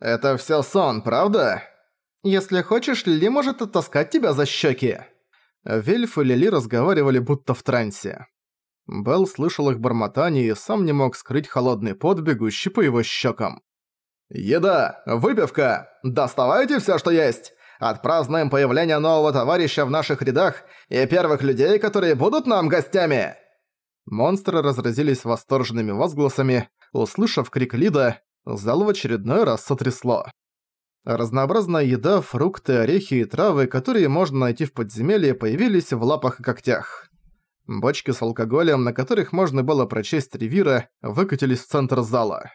«Это всё сон, правда? Если хочешь, Лили может оттаскать тебя за щеки». Вельф и Лили разговаривали будто в трансе. Белл слышал их бормотание и сам не мог скрыть холодный пот, бегущий по его щекам. «Еда! Выпивка! Доставайте всё, что есть! Отпразднуем появление нового товарища в наших рядах и первых людей, которые будут нам гостями!» Монстры разразились восторженными возгласами, услышав крик Лида, зал в очередной раз сотрясло. Разнообразная еда, фрукты, орехи и травы, которые можно найти в подземелье, появились в лапах и когтях. Бочки с алкоголем, на которых можно было прочесть ревира, выкатились в центр зала.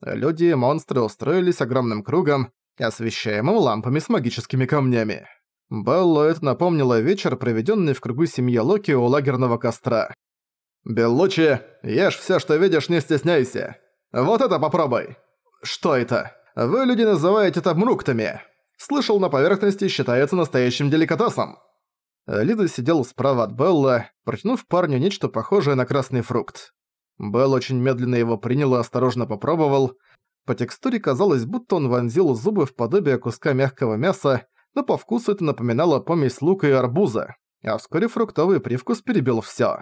Люди и монстры устроились огромным кругом, освещаемым лампами с магическими камнями. Беллу это напомнило вечер, проведенный в кругу семьи Локи у лагерного костра. «Беллучи, ешь все, что видишь, не стесняйся. Вот это попробуй!» «Что это? Вы, люди, называете это мруктами. Слышал, на поверхности считается настоящим деликатесом». Лида сидел справа от Белла, протянув парню нечто похожее на красный фрукт. Белл очень медленно его принял и осторожно попробовал. По текстуре казалось, будто он вонзил зубы в подобие куска мягкого мяса, но по вкусу это напоминало помесь лука и арбуза, а вскоре фруктовый привкус перебил всё.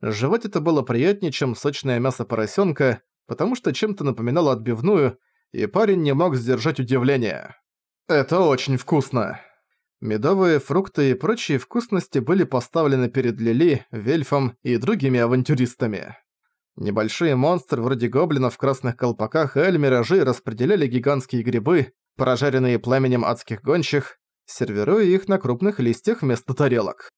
Жевать это было приятнее, чем сочное мясо поросенка, потому что чем-то напоминало отбивную, и парень не мог сдержать удивление. «Это очень вкусно!» Медовые фрукты и прочие вкусности были поставлены перед Лили, Вельфом и другими авантюристами. Небольшие монстры вроде гоблинов в красных колпаках и эльмиражи распределяли гигантские грибы, прожаренные пламенем адских гончих, сервируя их на крупных листьях вместо тарелок.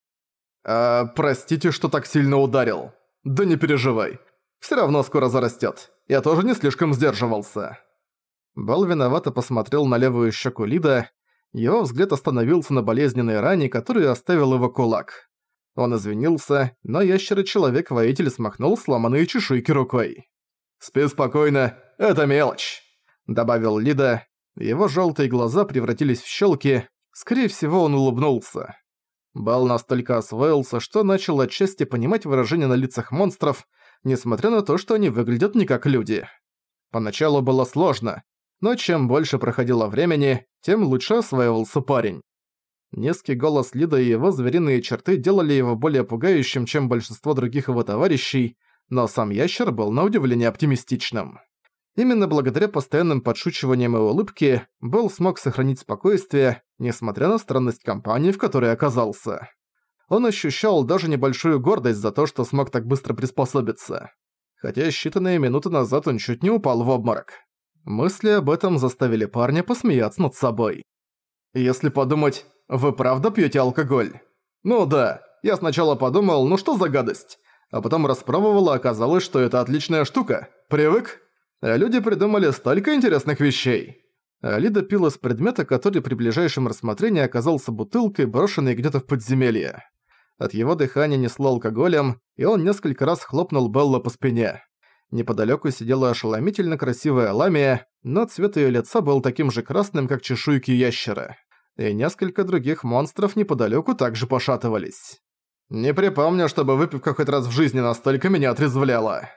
«А, простите, что так сильно ударил. Да не переживай. Всё равно скоро зарастёт. Я тоже не слишком сдерживался». Бал виновато посмотрел на левую щеку Лида. Его взгляд остановился на болезненной ране, которую оставил его кулак. Он извинился, но ящер-человек-воитель смахнул сломанные чешуйки рукой. «Спи спокойно, это мелочь», — добавил Лида. Его жёлтые глаза превратились в щёлки. Скорее всего, он улыбнулся. Бал настолько освоился, что начал отчасти понимать выражения на лицах монстров, несмотря на то, что они выглядят не как люди. Поначалу было сложно, но чем больше проходило времени, тем лучше осваивался парень. Низкий голос Лида и его звериные черты делали его более пугающим, чем большинство других его товарищей, но сам ящер был на удивление оптимистичным. Именно благодаря постоянным подшучиваниям и улыбке Белл смог сохранить спокойствие, несмотря на странность компании, в которой оказался. Он ощущал даже небольшую гордость за то, что смог так быстро приспособиться. Хотя считанные минуты назад он чуть не упал в обморок. Мысли об этом заставили парня посмеяться над собой. «Если подумать, вы правда пьете алкоголь?» «Ну да, я сначала подумал, ну что за гадость?» А потом распробовал, и оказалось, что это отличная штука. Привык? А люди придумали столько интересных вещей. Лида пила с предмета, который при ближайшем рассмотрении оказался бутылкой, брошенной где-то в подземелье. От его дыхания несло алкоголем, и он несколько раз хлопнул Белла по спине. Неподалеку сидела ошеломительно красивая ламия, но цвет ее лица был таким же красным, как чешуйки ящера. И несколько других монстров неподалеку также пошатывались. «Не припомню, чтобы выпивка хоть раз в жизни настолько меня отрезвляла».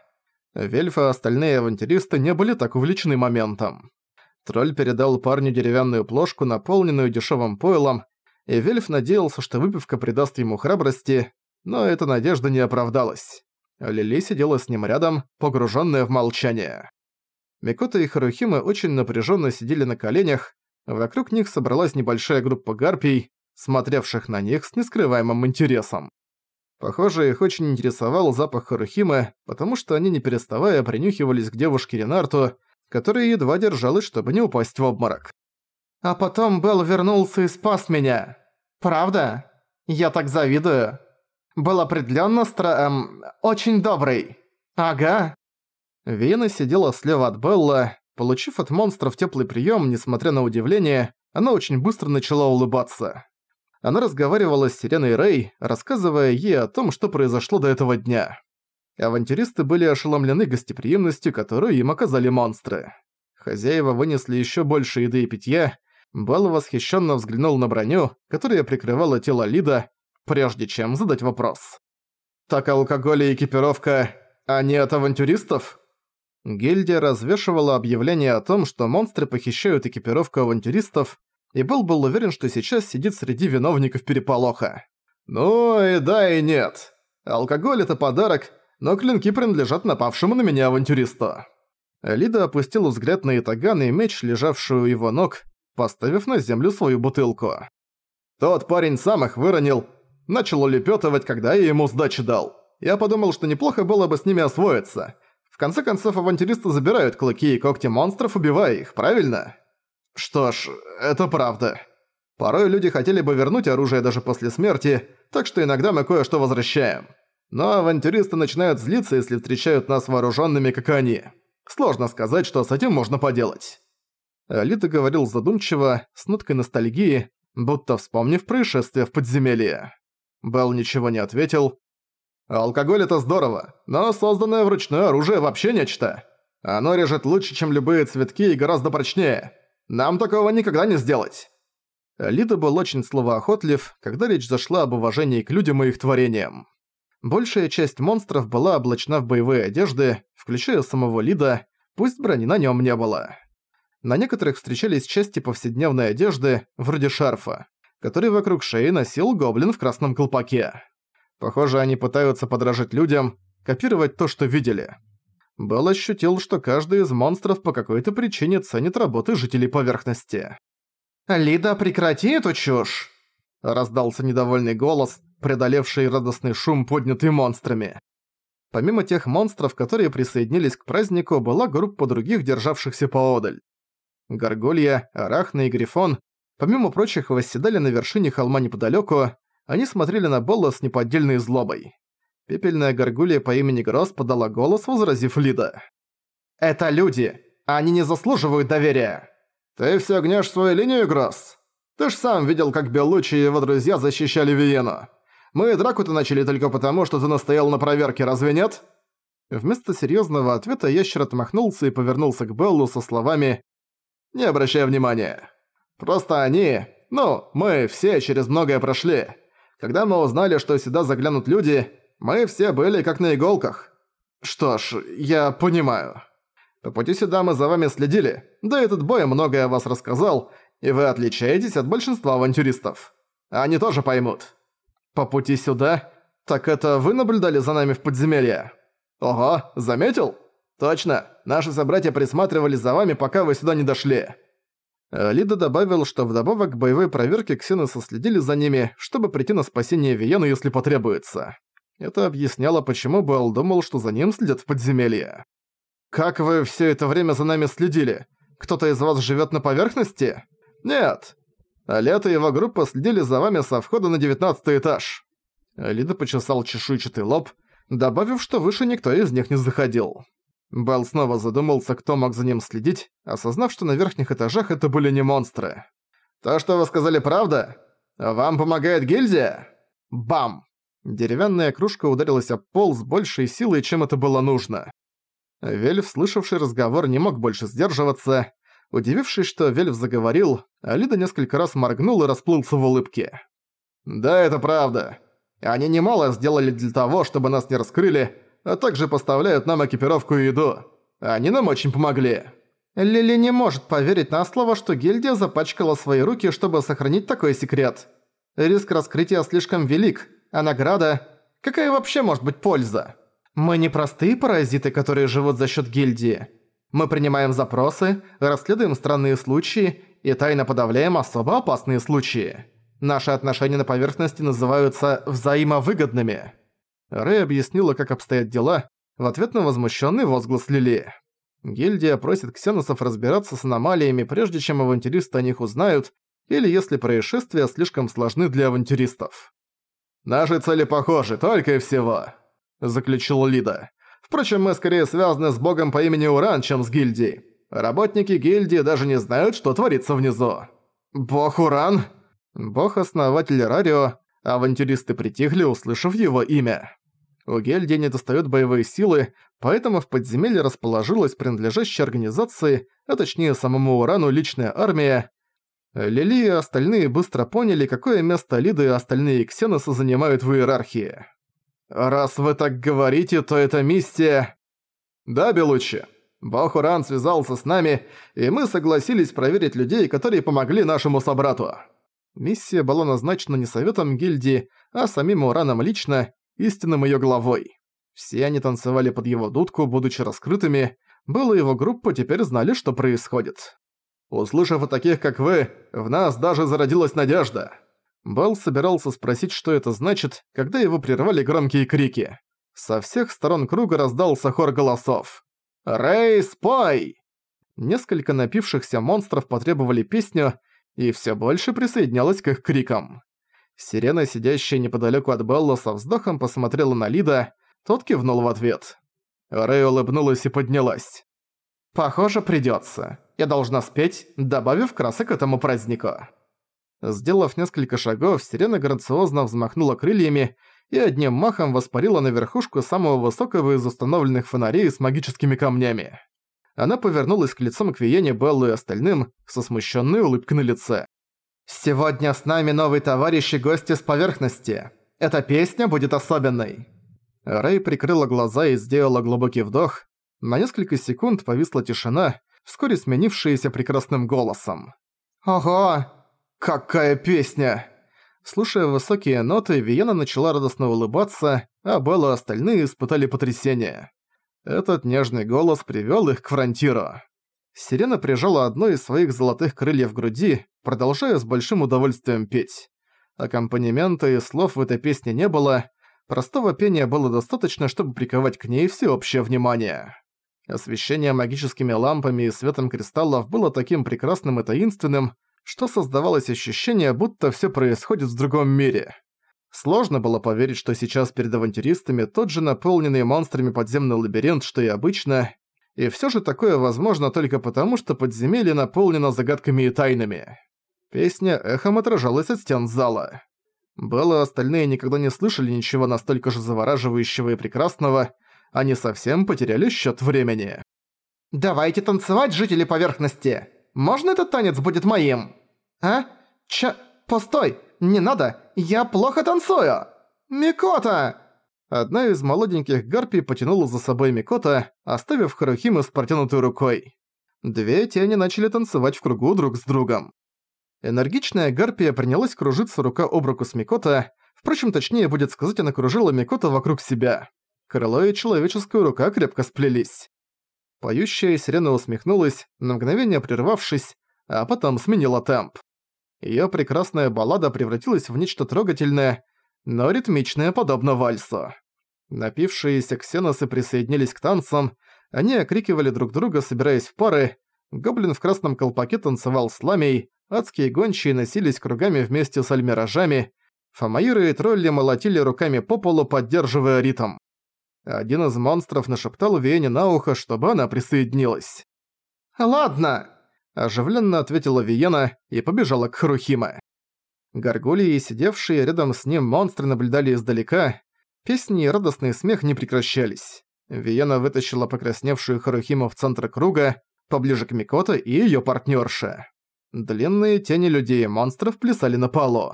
Вельф и остальные авантюристы не были так увлечены моментом. Тролль передал парню деревянную плошку, наполненную дешевым пойлом, и Вельф надеялся, что выпивка придаст ему храбрости, но эта надежда не оправдалась. Лили сидела с ним рядом, погруженная в молчание. Микота и Харухима очень напряженно сидели на коленях, вокруг них собралась небольшая группа гарпий, смотревших на них с нескрываемым интересом. Похоже, их очень интересовал запах Харухимы, потому что они не переставая принюхивались к девушке Ренарту, которая едва держалась, чтобы не упасть в обморок. «А потом Белл вернулся и спас меня. Правда? Я так завидую. Был определённо стра... Эм, очень добрый. Ага». Вина сидела слева от Белла. Получив от монстров теплый приём, несмотря на удивление, она очень быстро начала улыбаться. Она разговаривала с Сиреной Рэй, рассказывая ей о том, что произошло до этого дня. Авантюристы были ошеломлены гостеприимностью, которую им оказали монстры. Хозяева вынесли ещё больше еды и питья. Белл восхищенно взглянул на броню, которая прикрывала тело Лида, прежде чем задать вопрос. «Так алкоголь и экипировка, они от авантюристов?» Гильдия развешивала объявление о том, что монстры похищают экипировку авантюристов, и был был уверен, что сейчас сидит среди виновников переполоха. «Ну и да, и нет. Алкоголь — это подарок, но клинки принадлежат напавшему на меня авантюристу». Лида опустил взгляд на Итаган и меч, лежавшую у его ног, поставив на землю свою бутылку. Тот парень сам их выронил, начал улепетывать, когда я ему сдачи дал. Я подумал, что неплохо было бы с ними освоиться. В конце концов, авантюристы забирают клыки и когти монстров, убивая их, правильно? Что ж, это правда. Порой люди хотели бы вернуть оружие даже после смерти, так что иногда мы кое-что возвращаем. Но авантюристы начинают злиться, если встречают нас вооруженными, как они. Сложно сказать, что с этим можно поделать. Лита говорил задумчиво, с ноткой ностальгии, будто вспомнив происшествие в подземелье. Белл ничего не ответил. «Алкоголь — это здорово, но созданное вручную оружие вообще нечто. Оно режет лучше, чем любые цветки и гораздо прочнее. Нам такого никогда не сделать». Лида был очень словоохотлив, когда речь зашла об уважении к людям и их творениям. Большая часть монстров была облачена в боевые одежды, включая самого Лида, пусть брони на нем не было. На некоторых встречались части повседневной одежды, вроде шарфа, который вокруг шеи носил гоблин в красном колпаке. Похоже, они пытаются подражать людям, копировать то, что видели. Белл ощутил, что каждый из монстров по какой-то причине ценит работы жителей поверхности. «Лида, прекрати эту чушь!» Раздался недовольный голос, преодолевший радостный шум, поднятый монстрами. Помимо тех монстров, которые присоединились к празднику, была группа других, державшихся поодаль. Горгулья, Арахна и Грифон, помимо прочих, восседали на вершине холма неподалёку, они смотрели на Болла с неподдельной злобой. Пепельная горгулья по имени Гросс подала голос, возразив Лида. «Это люди! Они не заслуживают доверия!» «Ты всё гнёшь свою линию, Гросс? Ты ж сам видел, как Беллучи и его друзья защищали Виену. Мы драку-то начали только потому, что ты настоял на проверке, разве нет?» Вместо серьёзного ответа ящер отмахнулся и повернулся к Беллу со словами «Не обращай внимания. Просто они... Ну, мы все через многое прошли. Когда мы узнали, что сюда заглянут люди, мы все были как на иголках. Что ж, я понимаю. По пути сюда мы за вами следили, да этот бой многое о вас рассказал, и вы отличаетесь от большинства авантюристов. Они тоже поймут. По пути сюда? Так это вы наблюдали за нами в подземелье? Ого, заметил? Точно, наши собратья присматривали за вами, пока вы сюда не дошли. Э, Лида добавил, что вдобавок к боевой проверке ксеносы следили за ними, чтобы прийти на спасение Виену, если потребуется. Это объясняло, почему Белл думал, что за ним следят в подземелье. «Как вы все это время за нами следили? Кто-то из вас живет на поверхности?» «Нет. Лето и его группа следили за вами со входа на девятнадцатый этаж». Лида почесал чешуйчатый лоб, добавив, что выше никто из них не заходил. Белл снова задумался, кто мог за ним следить, осознав, что на верхних этажах это были не монстры. «То, что вы сказали, правда? Вам помогает гильдия?» Бам! Деревянная кружка ударилась об пол с большей силой, чем это было нужно. Вельф, слышавший разговор, не мог больше сдерживаться. Удивившись, что Вельф заговорил, Алида несколько раз моргнул и расплылся в улыбке. «Да, это правда. Они немало сделали для того, чтобы нас не раскрыли, а также поставляют нам экипировку и еду. Они нам очень помогли». Лили не может поверить на слово, что гильдия запачкала свои руки, чтобы сохранить такой секрет. Риск раскрытия слишком велик, а награда... Какая вообще может быть польза? Мы не простые паразиты, которые живут за счет гильдии. Мы принимаем запросы, расследуем странные случаи и тайно подавляем особо опасные случаи. Наши отношения на поверхности называются взаимовыгодными. Рэй объяснила, как обстоят дела, в ответ на возмущенный возглас Лили. Гильдия просит ксеносов разбираться с аномалиями, прежде чем авантюристы о них узнают, или если происшествия слишком сложны для авантюристов. «Наши цели похожи, только и всего», — заключил Лида. «Впрочем, мы скорее связаны с богом по имени Уран, чем с гильдией. Работники гильдии даже не знают, что творится внизу». «Бог Уран?» Бог-основатель Рарио, авантюристы притихли, услышав его имя. У гильдии не достают боевые силы, поэтому в подземелье расположилась принадлежащая организации, а точнее самому Урану личная армия. Лили и остальные быстро поняли, какое место Лиды и остальные ксеносы занимают в иерархии. «Раз вы так говорите, то это миссия...» «Да, Белучи. Бахуран связался с нами, и мы согласились проверить людей, которые помогли нашему собрату. Миссия была назначена не советом гильдии, а самим Ураном лично, истинным её главой. Все они танцевали под его дудку, будучи раскрытыми. И его группа теперь знали, что происходит. Услышав о таких, как вы, в нас даже зародилась надежда. Белл собирался спросить, что это значит, когда его прервали громкие крики. Со всех сторон круга раздался хор голосов. «Рэй, спой!» Несколько напившихся монстров потребовали песню, и все больше присоединялось к их крикам. Сирена, сидящая неподалеку от Белла, со вздохом посмотрела на Лида, тот кивнул в ответ. Рэй улыбнулась и поднялась. «Похоже, придётся. Я должна спеть, добавив красок этому празднику». Сделав несколько шагов, сирена грациозно взмахнула крыльями и одним махом воспарила на верхушку самого высокого из установленных фонарей с магическими камнями. Она повернулась к лицам к Виене, Беллу и остальным со смущенной улыбкой на лице. «Сегодня с нами новый товарищ и гости с поверхности. Эта песня будет особенной». Рэй прикрыла глаза и сделала глубокий вдох. На несколько секунд повисла тишина, вскоре сменившаяся прекрасным голосом. «Ого! Какая песня!» Слушая высокие ноты, Виена начала радостно улыбаться, а Белла и остальные испытали потрясение. Этот нежный голос привёл их к фронтиру. Сирена прижала одно из своих золотых крыльев к груди, продолжая с большим удовольствием петь. Аккомпанемента и слов в этой песне не было, простого пения было достаточно, чтобы приковать к ней всеобщее внимание. Освещение магическими лампами и светом кристаллов было таким прекрасным и таинственным, что создавалось ощущение, будто всё происходит в другом мире. Сложно было поверить, что сейчас перед авантюристами тот же наполненный монстрами подземный лабиринт, что и обычно, и всё же такое возможно только потому, что подземелье наполнено загадками и тайнами. Песня эхом отражалась от стен зала. И остальные никогда не слышали ничего настолько же завораживающего и прекрасного, они совсем потеряли счёт времени. «Давайте танцевать, жители поверхности!» Можно этот танец будет моим? А? Ча... Постой! Не надо! Я плохо танцую! Микота!» Одна из молоденьких гарпий потянула за собой Микота, оставив Харухиму с протянутой рукой. Две тени начали танцевать в кругу друг с другом. Энергичная гарпия принялась кружиться рука об руку с Микота, впрочем, точнее будет сказать, она кружила Микота вокруг себя. Крыло и человеческая рука крепко сплелись. Поющая сирена усмехнулась, на мгновение прервавшись, а потом сменила темп. Её прекрасная баллада превратилась в нечто трогательное, но ритмичное, подобно вальсу. Напившиеся ксеносы присоединились к танцам, они окрикивали друг друга, собираясь в пары, гоблин в красном колпаке танцевал с ламей, адские гончие носились кругами вместе с альмиражами, фамаиры и тролли молотили руками по полу, поддерживая ритм. Один из монстров нашептал Виене на ухо, чтобы она присоединилась. «Ладно!» – оживленно ответила Виена и побежала к Харухиме. Горгулии, сидевшие рядом с ним монстры, наблюдали издалека. Песни и радостный смех не прекращались. Виена вытащила покрасневшую Харухиму в центр круга, поближе к Микото и её партнёрше. Длинные тени людей и монстров плясали на полу.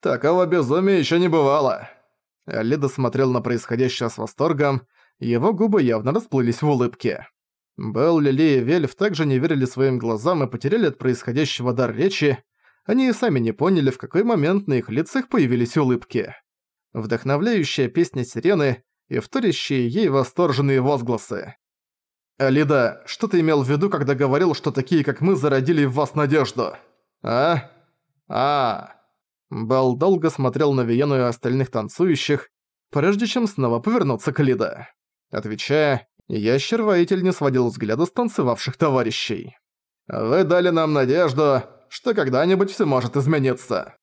«Такого безумия ещё не бывало!» Лида смотрел на происходящее с восторгом, его губы явно расплылись в улыбке. Белл, Лили и Вельф также не верили своим глазам и потеряли от происходящего дар речи, они и сами не поняли, в какой момент на их лицах появились улыбки. Вдохновляющая песня сирены и вторящие ей восторженные возгласы. «Лида, что ты имел в виду, когда говорил, что такие, как мы, зародили в вас надежду? А? А?» Бал долго смотрел на Виену и остальных танцующих, прежде чем снова повернуться к Лида. Отвечая, ящер-воитель не сводил взгляда с танцевавших товарищей. «Вы дали нам надежду, что когда-нибудь все может измениться.